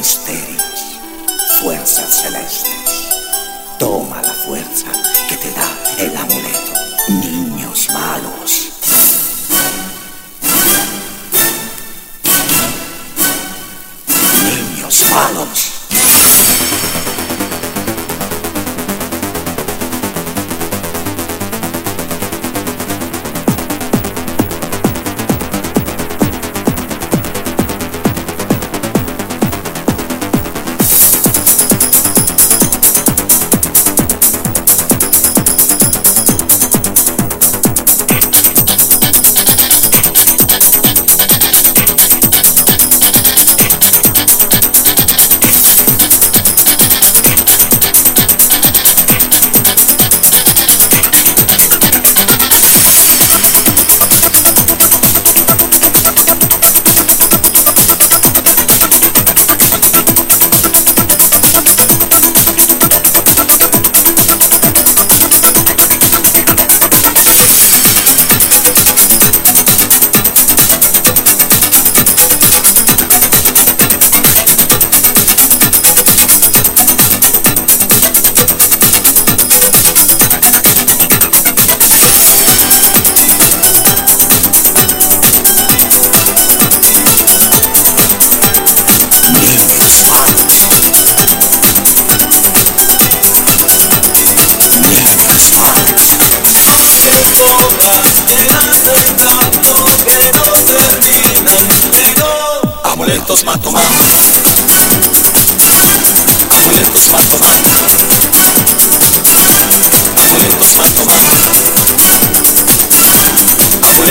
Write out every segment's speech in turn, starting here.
misterios, fuerzas celestes. Toma la fuerza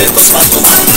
Amuletos para tomar.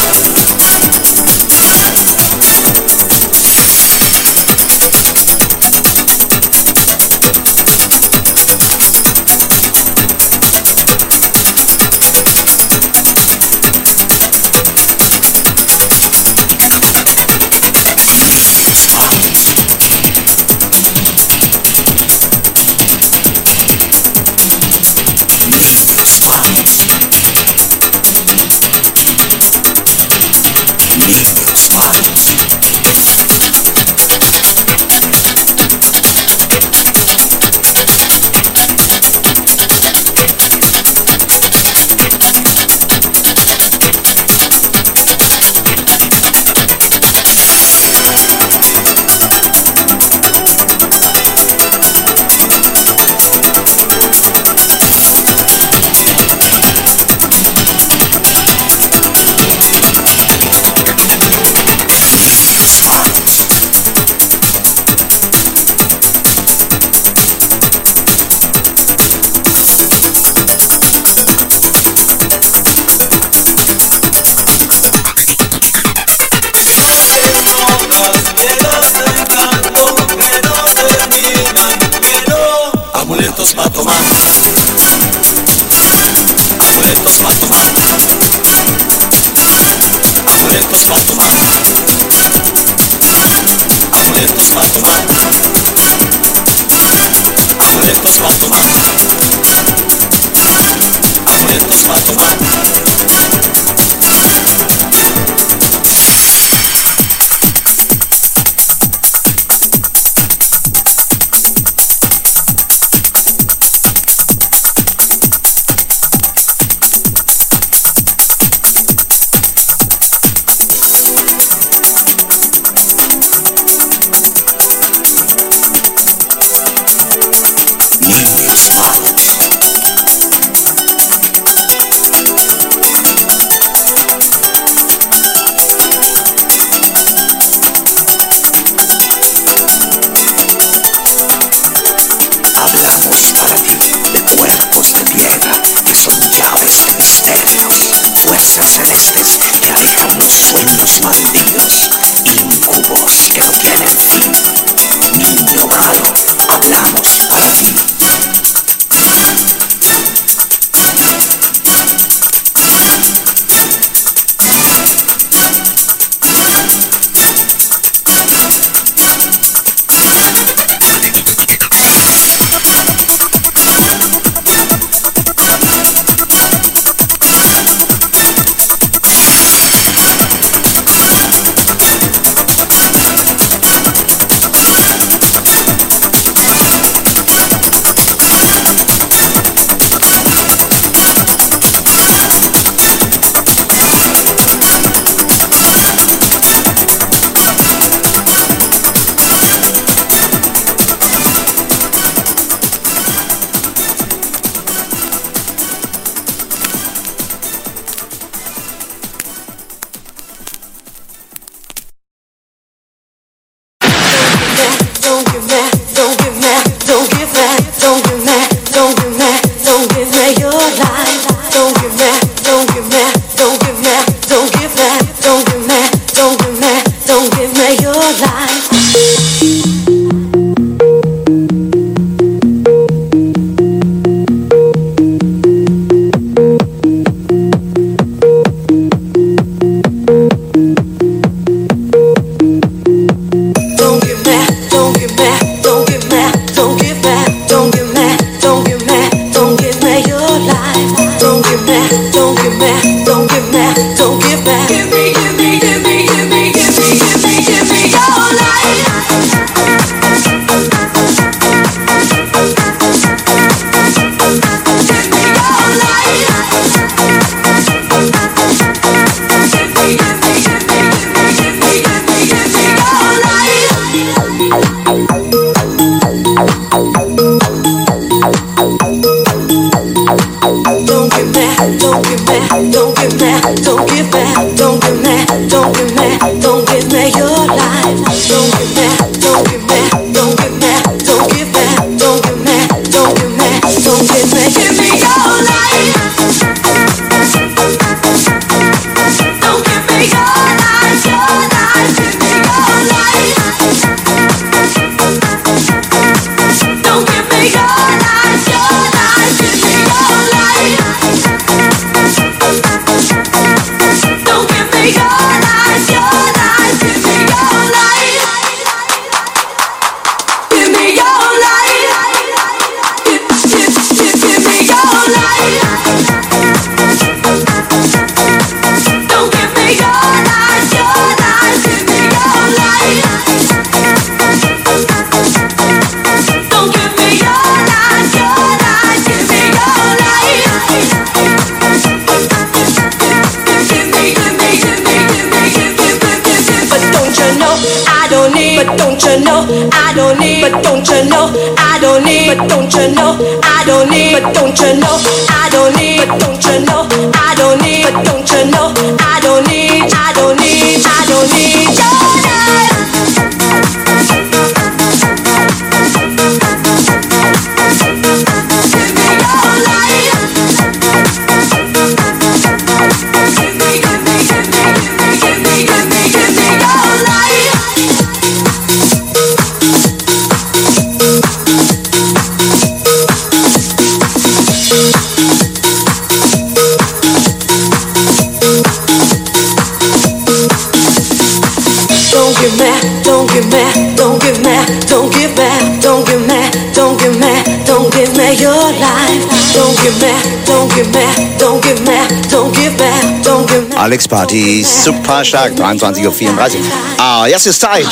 Alex Party, super stark, 23.34 Uhr. Ah, jetzt ist Zeit.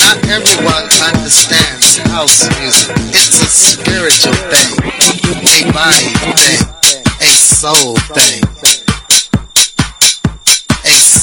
Not everyone understands house music. It's a spiritual thing, a body thing, a soul thing,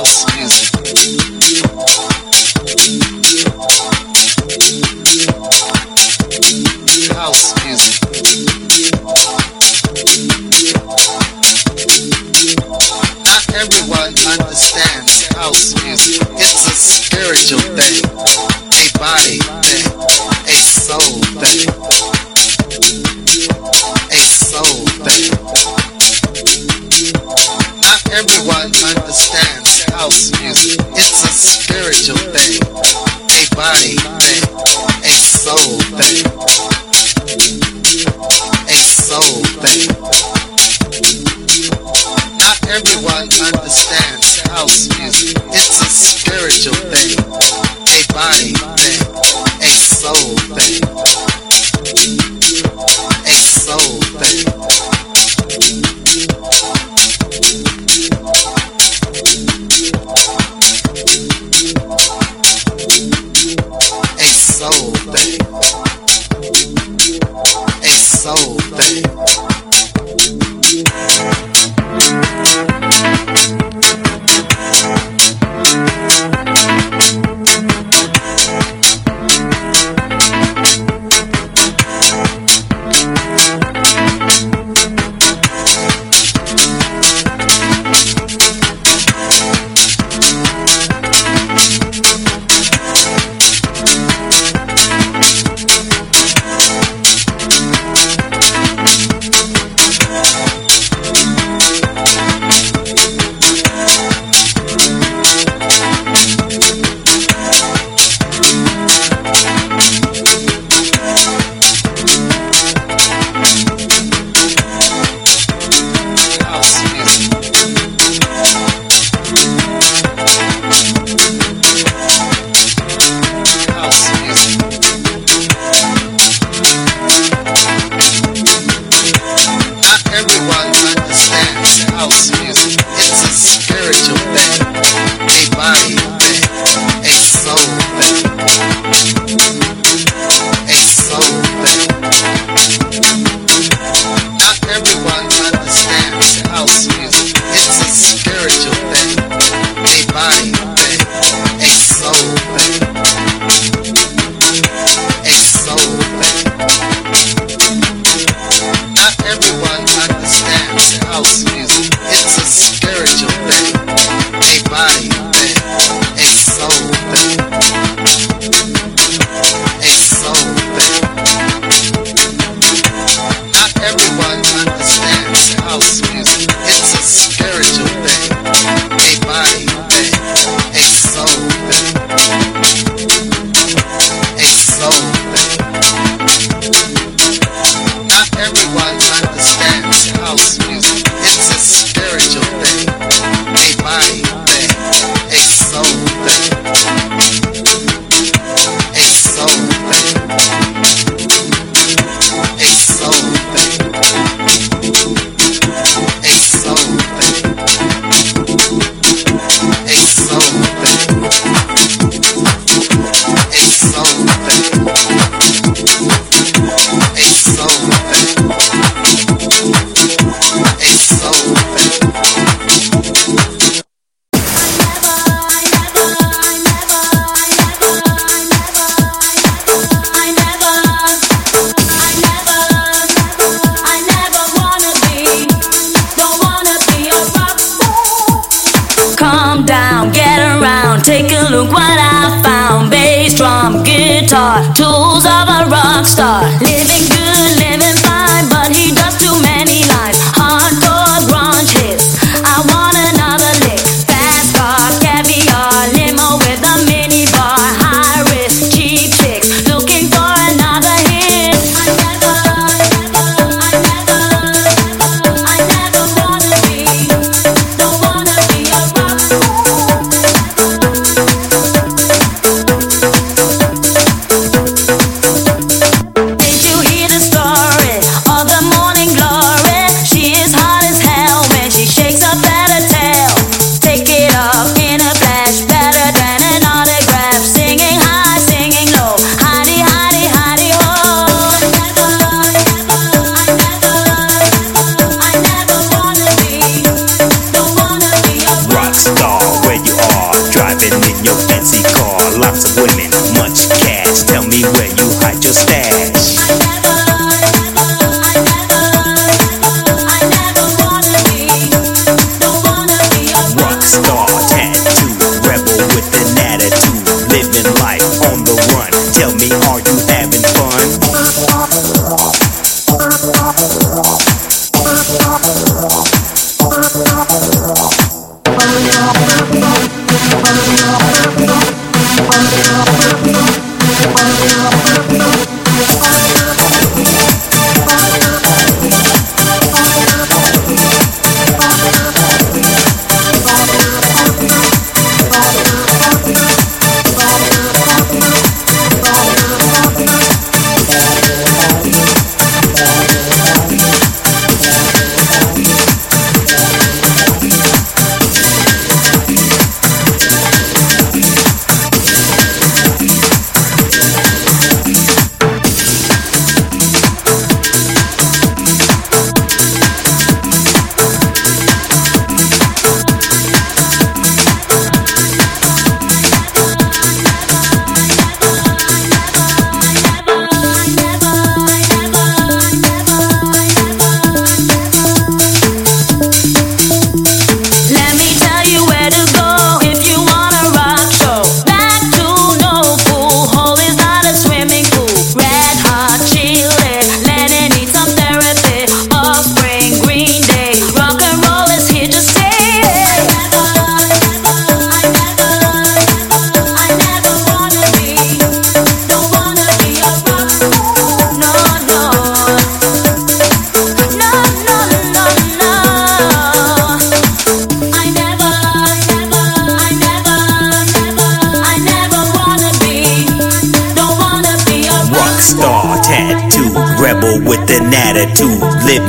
House spiritual.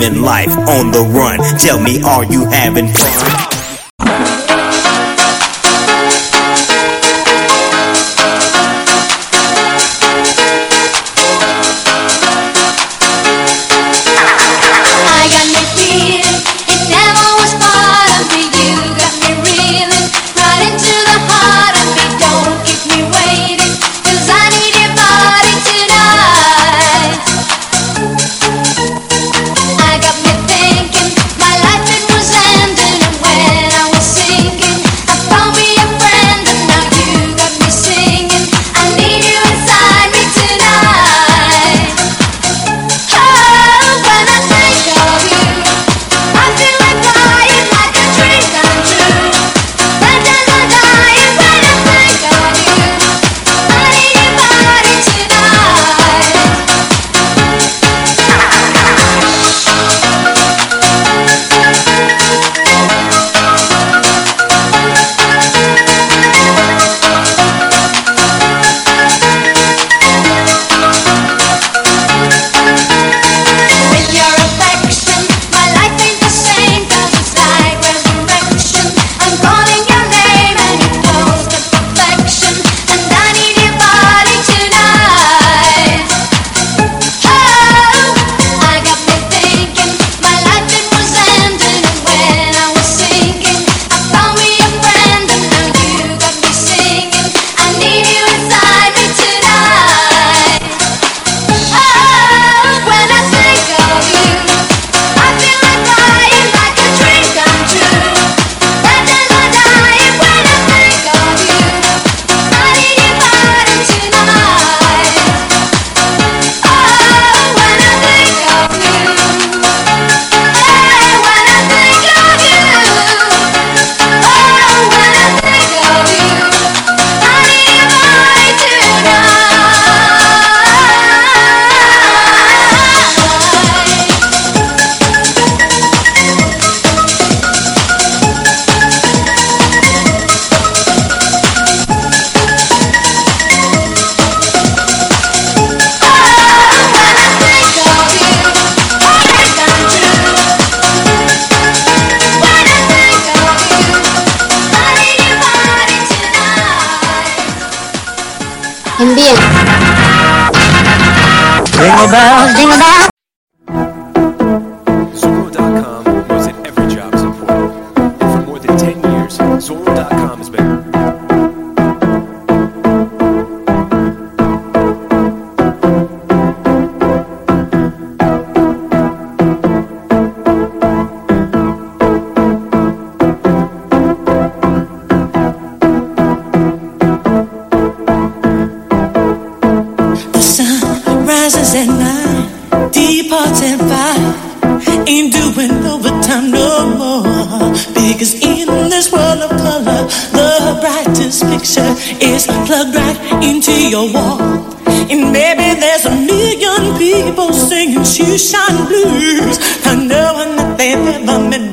living life on the run. Tell me, are you having fun?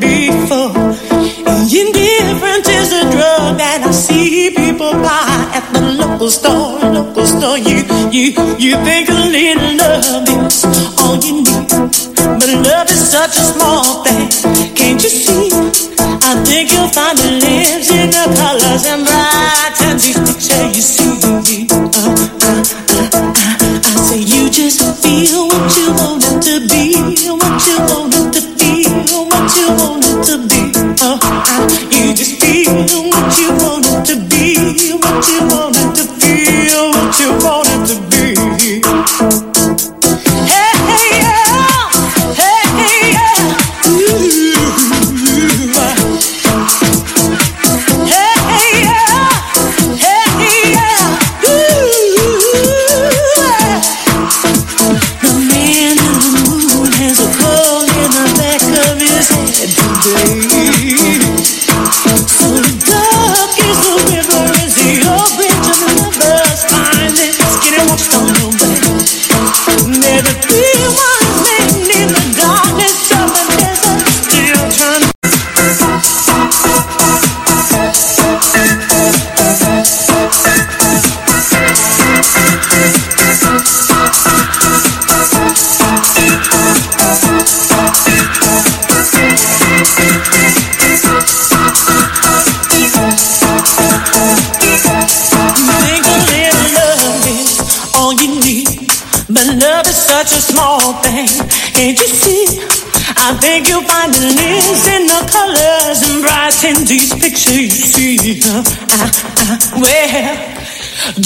Met before. Indifference is a drug that I see people buy at the local store. Local store, you, you, you think a little love is all you need, but love is such a small thing. Can't you see? I think you'll find it lives in the colors and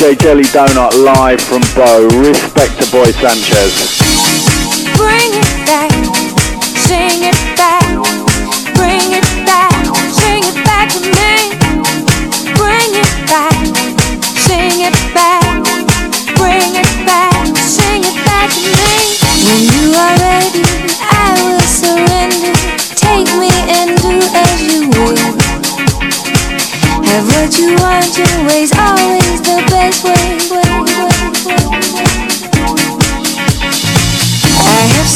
Jelly Donut live from Bo. Respect to Boy Sanchez. Bring it back, sing it back, bring it back, sing it back to me. Bring it back, sing it back, bring it back, sing it back to me. When you are ready, I will surrender. Take me and do as you will. Have what you want your ways, always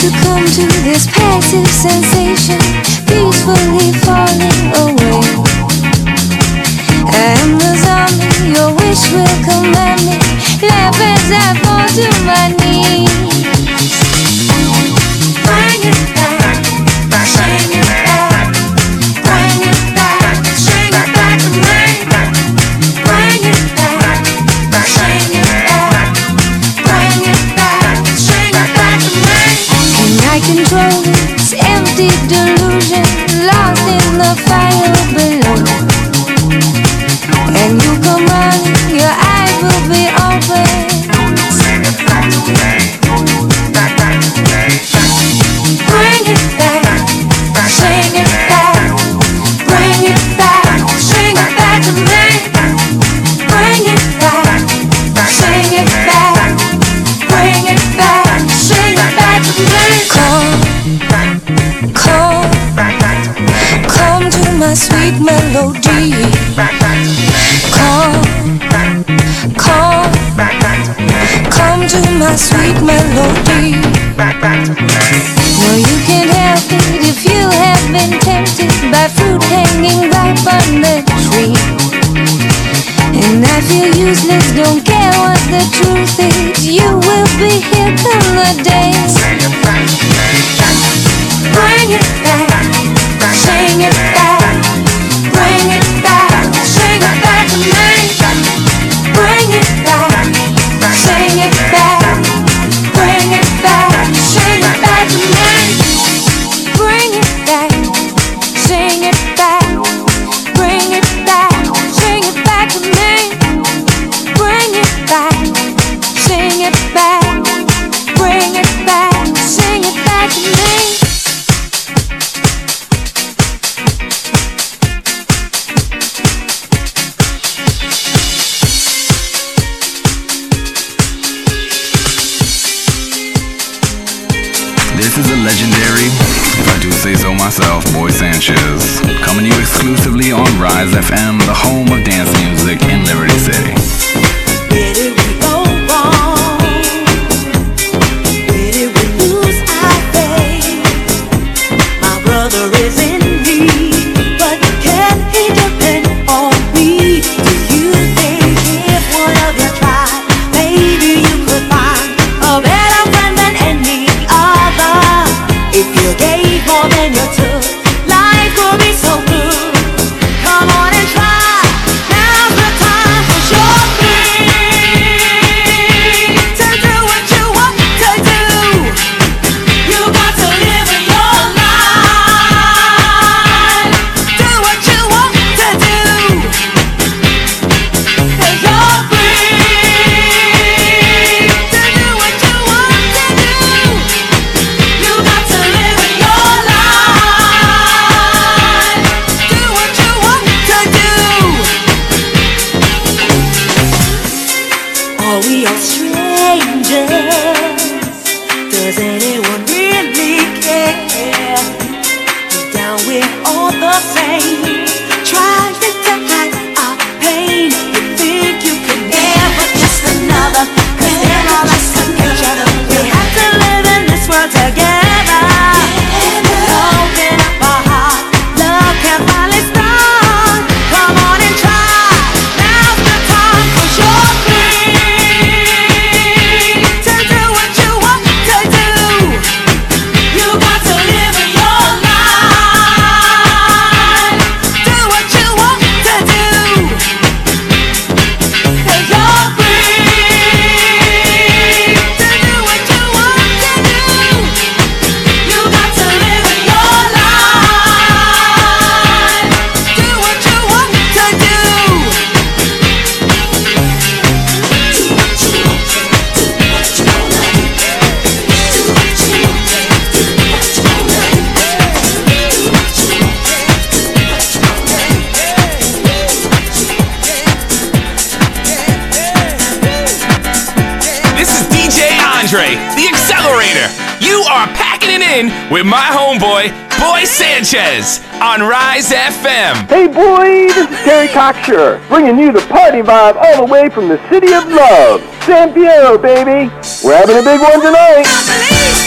Have to this passive sensation, peacefully falling away. I am the zombie, your wish will command me. Laugh as I fall to my knees. Andre, the accelerator. You are packing it in with my homeboy, Boy Sanchez, on Rise FM. Hey, boy, this is Terry Cocksure, bringing you the party vibe all the way from the city of love, San Piero, baby. We're having a big one tonight.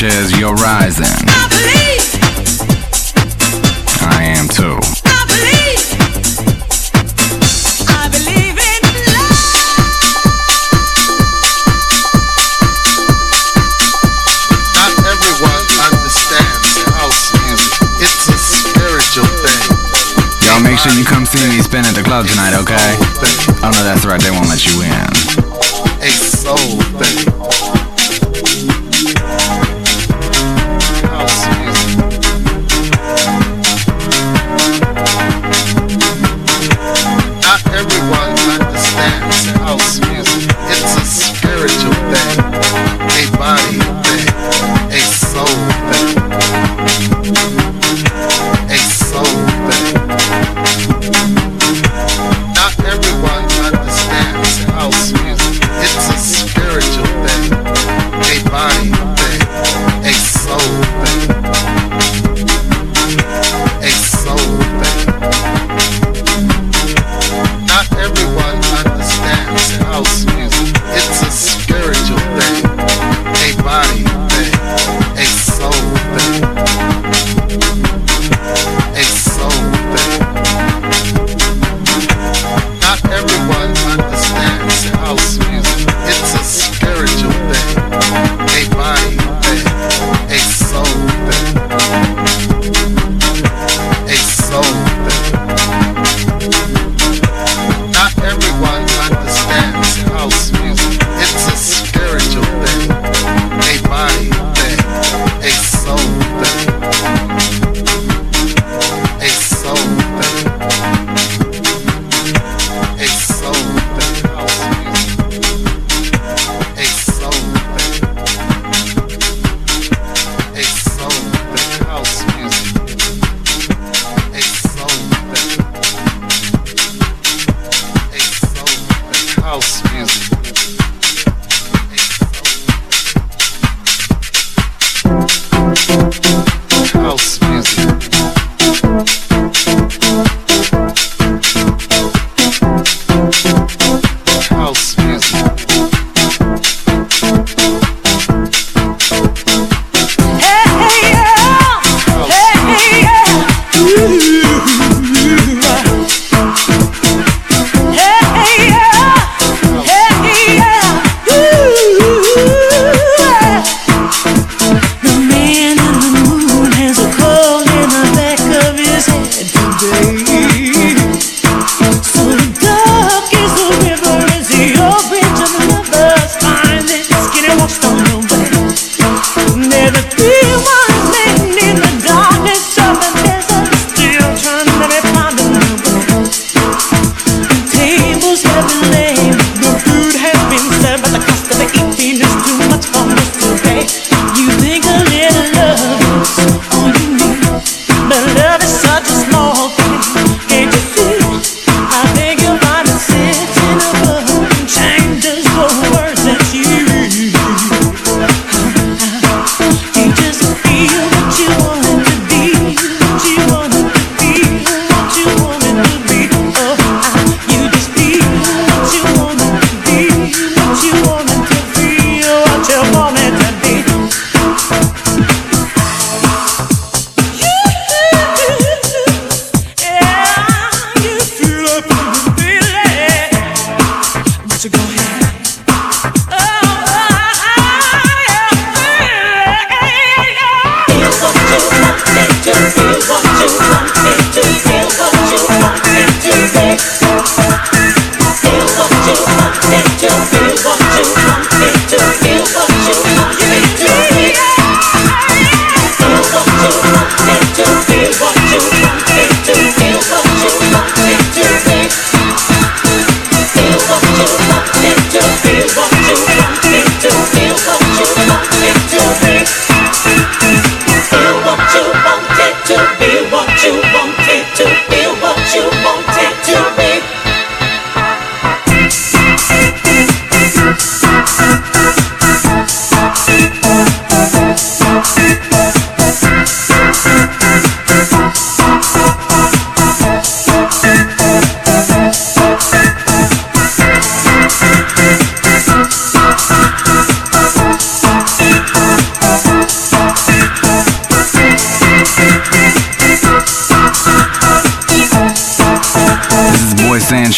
Sanchez, is your rising i believe i believe it's a spiritual thing y'all make sure you come see me spin at the club tonight, okay? Oh, oh, no, that's right. They won't let you in. A soul.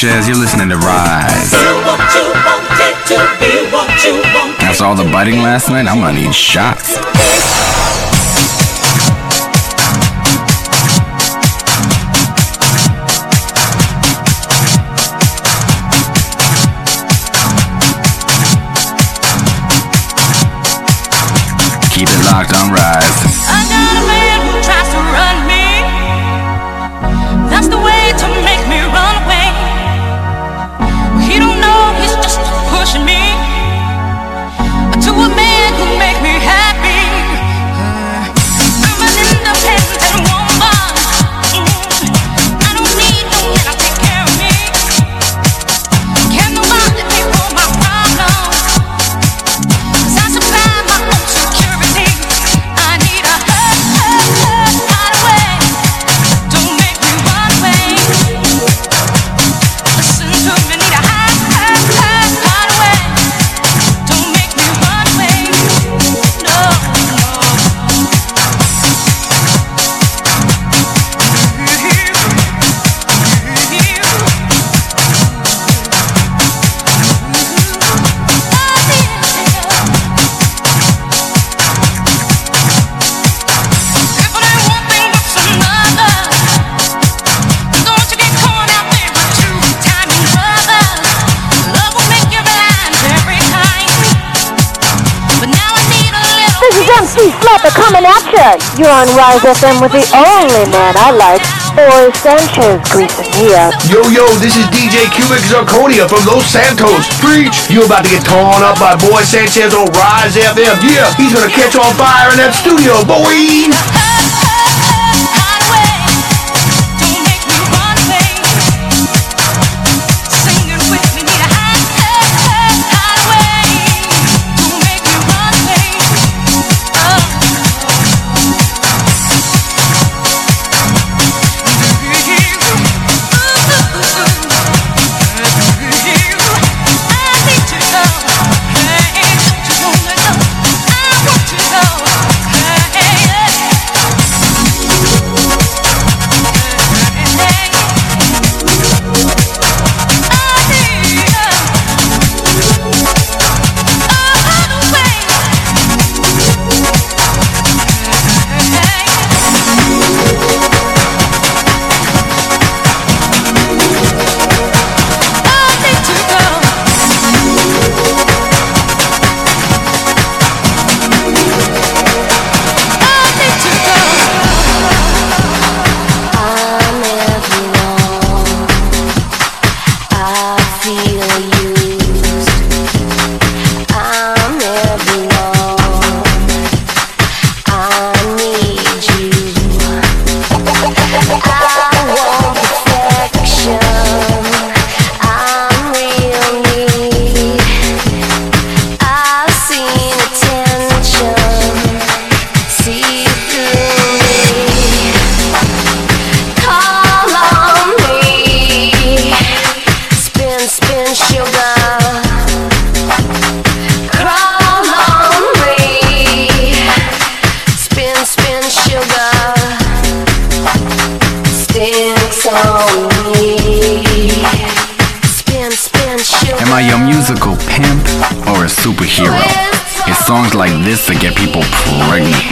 Sanchez. You're listening to Rise. After all the biting last night, I'm gonna need shots. on Rise FM with the only man I like, Boy Sanchez greasing me up. Yo, yo, this is DJ Cubic Zirconia from Los Santos. Preach! You about to get torn up by Boy Sanchez on Rise FM. Yeah, he's gonna catch on fire in that studio, boy. to get people pregnant.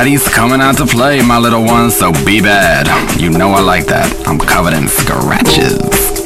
Daddy's coming out to play, my little one, so be bad. You know I like that. I'm covered in scratches.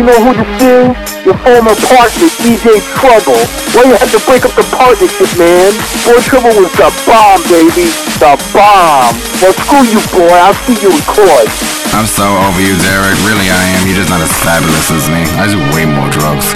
You know who this is? Your former partner, DJ Trouble. Why you had to break up the partnership, man? Boy Trouble was the bomb, baby. The bomb. Well, screw you, boy. I'll see you in court. I'm so over you, Derek. Really, I am. You're just not as fabulous as me. I do way more drugs.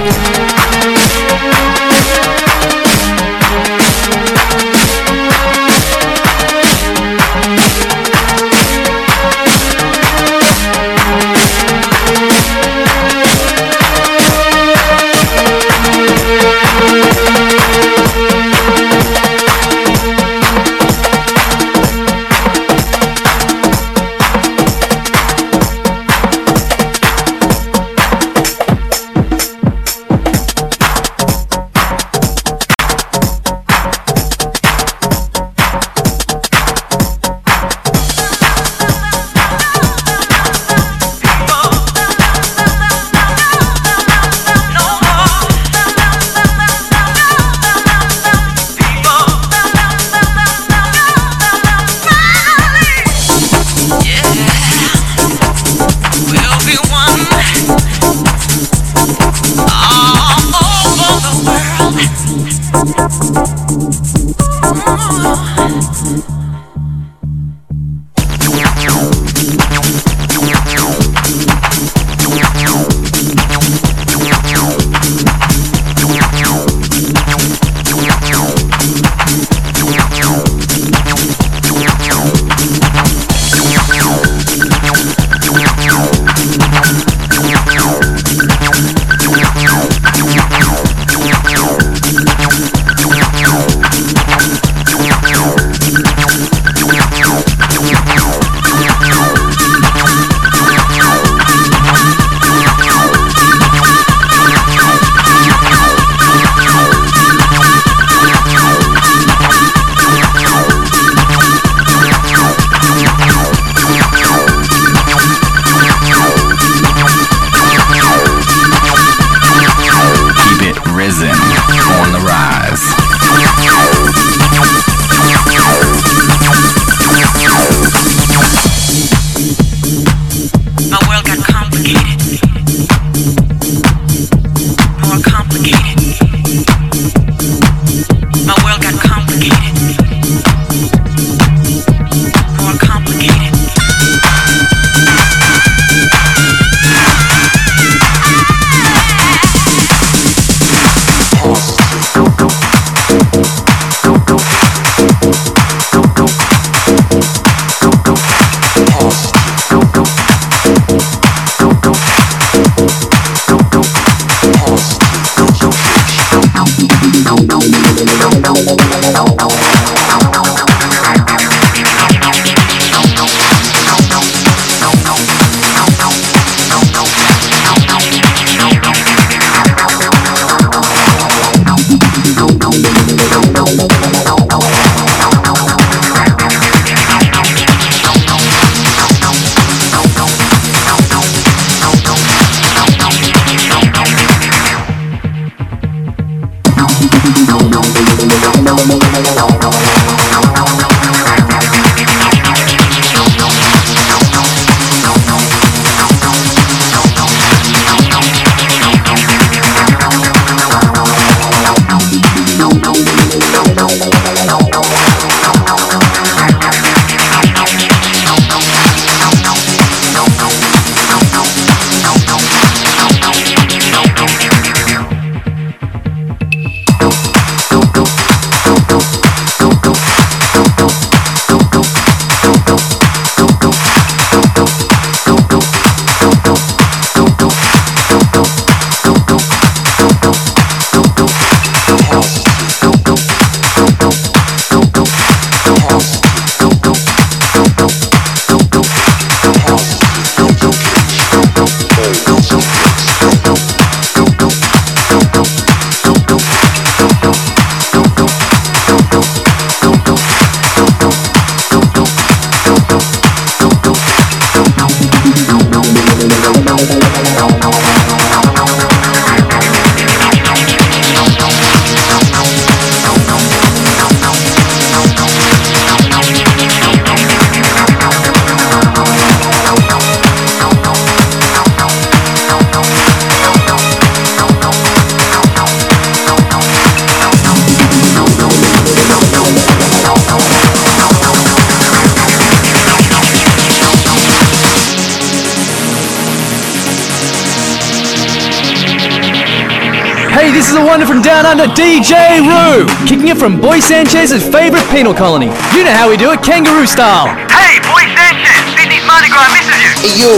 Hey, this is the wonder from down under, DJ Roo, kicking it from Boy Sanchez's favorite penal colony. You know how we do it, kangaroo style. Hey, Boy Sanchez, Sydney's Mardi Gras misses you. Hey yo,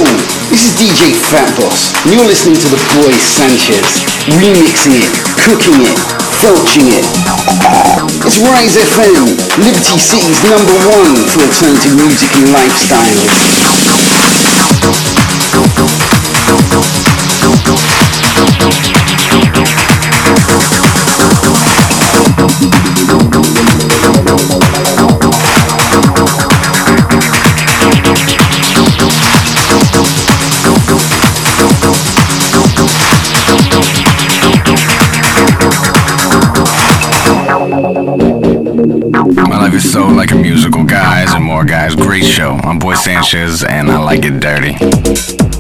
this is DJ Fat Boss, and you're listening to the boy Sanchez, remixing it, cooking it, felching it. It's Rise FM, Liberty City's number one for alternative music and lifestyle. Is so like a musical, guys and more guys. Great show. I'm Boy Sanchez, and I like it dirty.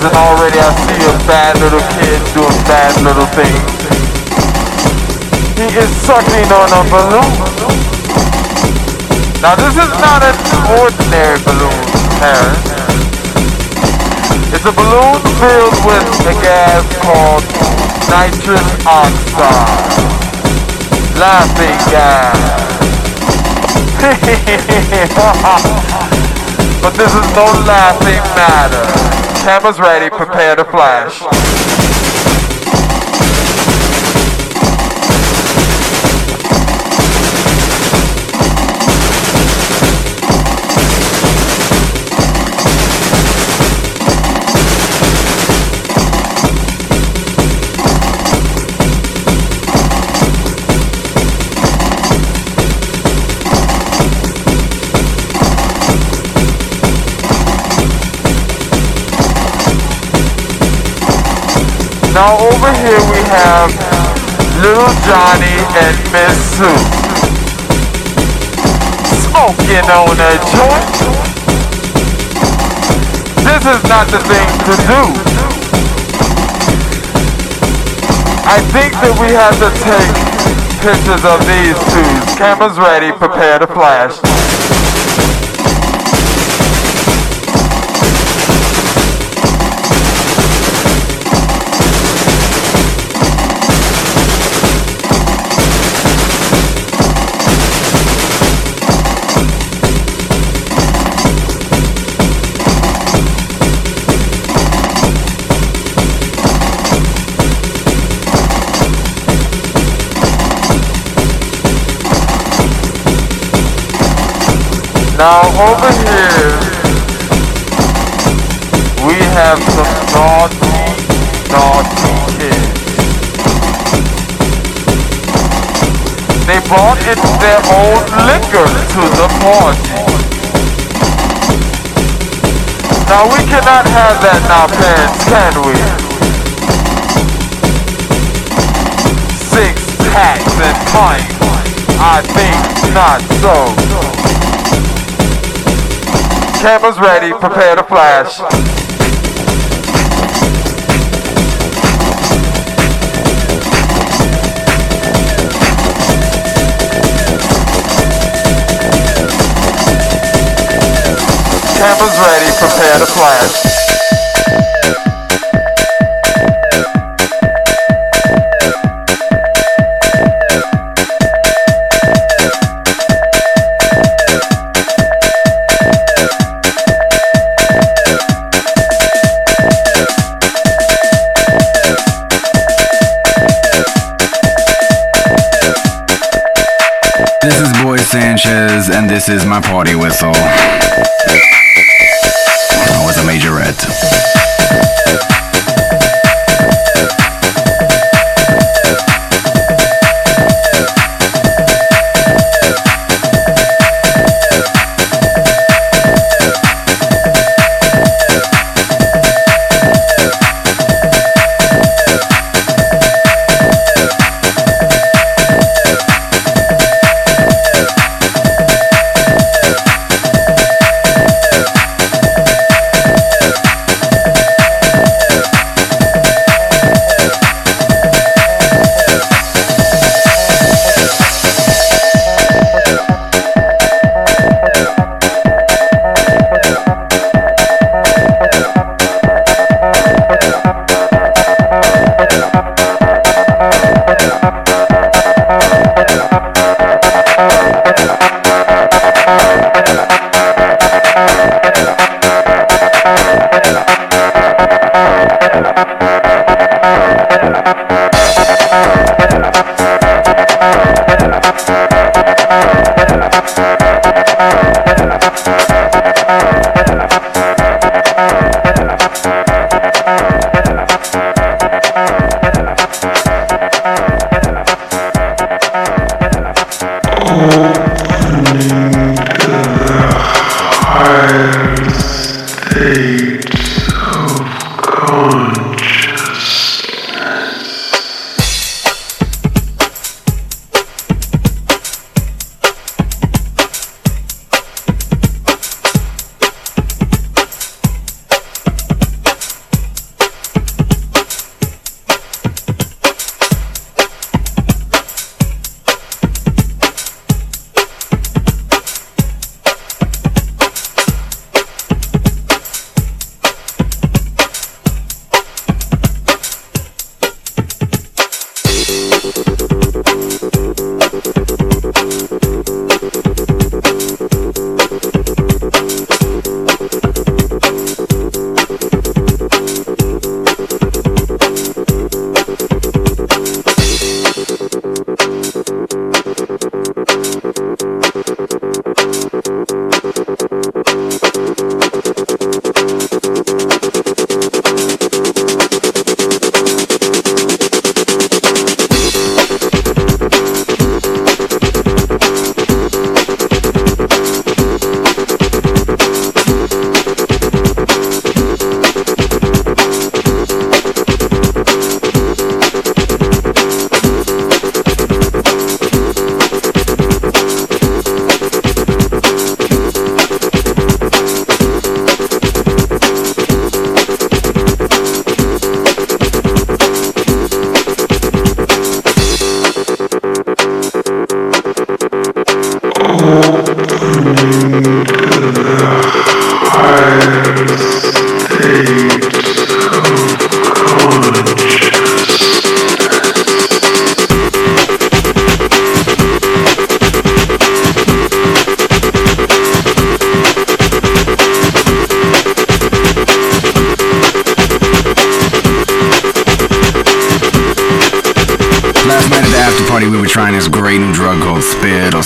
And already I see a bad little kid doing bad little things. He is sucking on a balloon. Now this is not an ordinary balloon, parents. It's a balloon filled with a gas called nitrous oxide. Laughing gas. but this is no laughing matter. Cameras ready, prepare to flash. Now over here we have Little Johnny and Miss Sue. Smoking on a joint. This is not the thing to do. I think that we have to take pictures of these two. Cameras ready, prepare to flash. Now over here, we have some naughty, naughty kids. They brought in their own liquor to the party. Now we cannot have that now, parents, can we? Six packs and pints. I think not so. Cameras ready, prepare to flash. Cameras ready, prepare to flash. Sanchez, and this is my party whistle.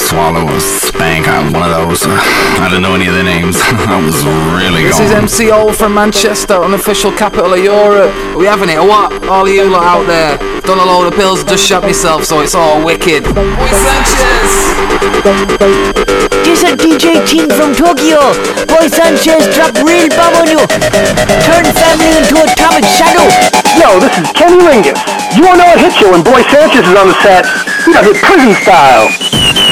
Swallow or Spank. I'm one of those. I didn't know any of the names. I was really This is going. MC Old from Manchester, unofficial capital of Europe. Are we having it or what? All of you lot out there. Done a load of pills, just shot myself, so it's all wicked. Boy Sanchez! This is DJ Ting from Tokyo. Boy Sanchez drop real bomb on you. Turn family into a atomic shadow. Yo, this is Kenny Lingus. You wanna know what hits you when Boy Sanchez is on the set? You know, hit prison style.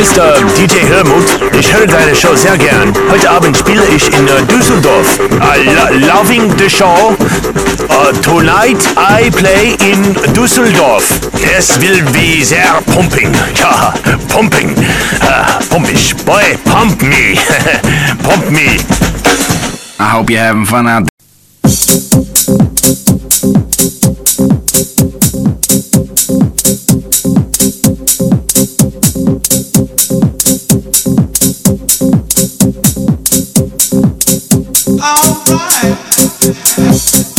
ist äh, DJ Helmut. Ich höre deine Show sehr gern. Heute Abend spiele ich in äh, Düsseldorf. Lo loving the show. Äh, tonight I play in Düsseldorf. Es will be sehr pumping. Ja, pumping. Äh, pumpig. Boy, pump me. pump me. I hope you're having fun out there. Right.